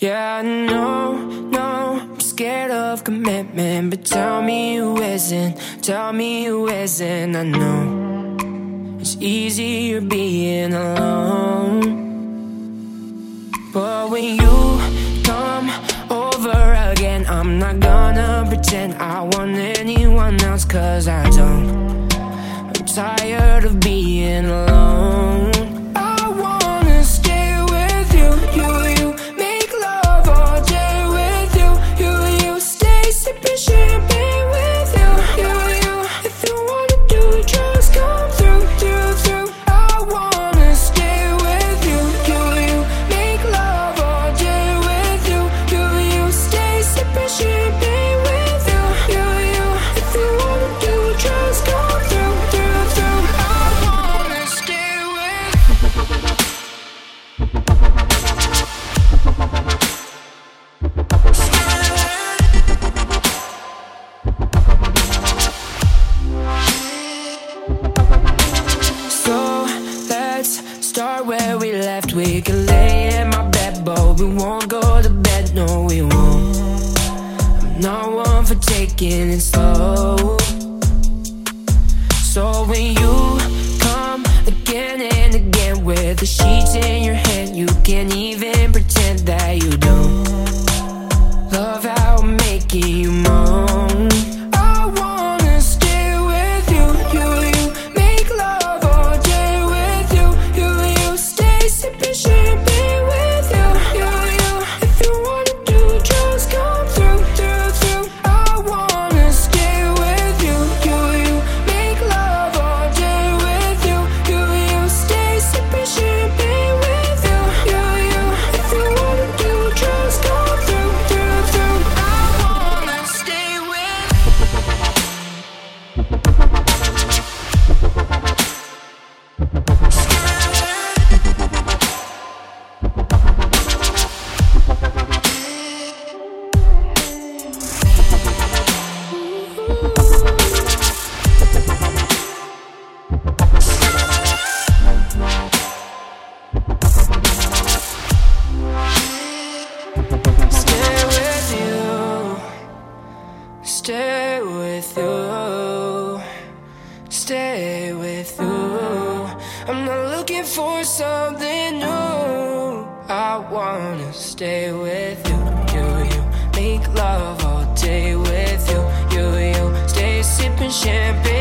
Yeah, I know, no, I'm scared of commitment. But tell me who isn't, tell me who isn't. I know it's easier being alone. But when you come over again, I'm not gonna pretend I want anyone else, cause I don't. I'm tired of being alone. We can lay in my bed, but we won't go to bed. No, we won't. I'm not one for taking it slow. So when you come again and again with the sheets in your hand, you can't even pretend that you don't love with you. Stay with you. I'm not looking for something new. I wanna stay with you. You, you. Make love all day with you. You, you. Stay sipping champagne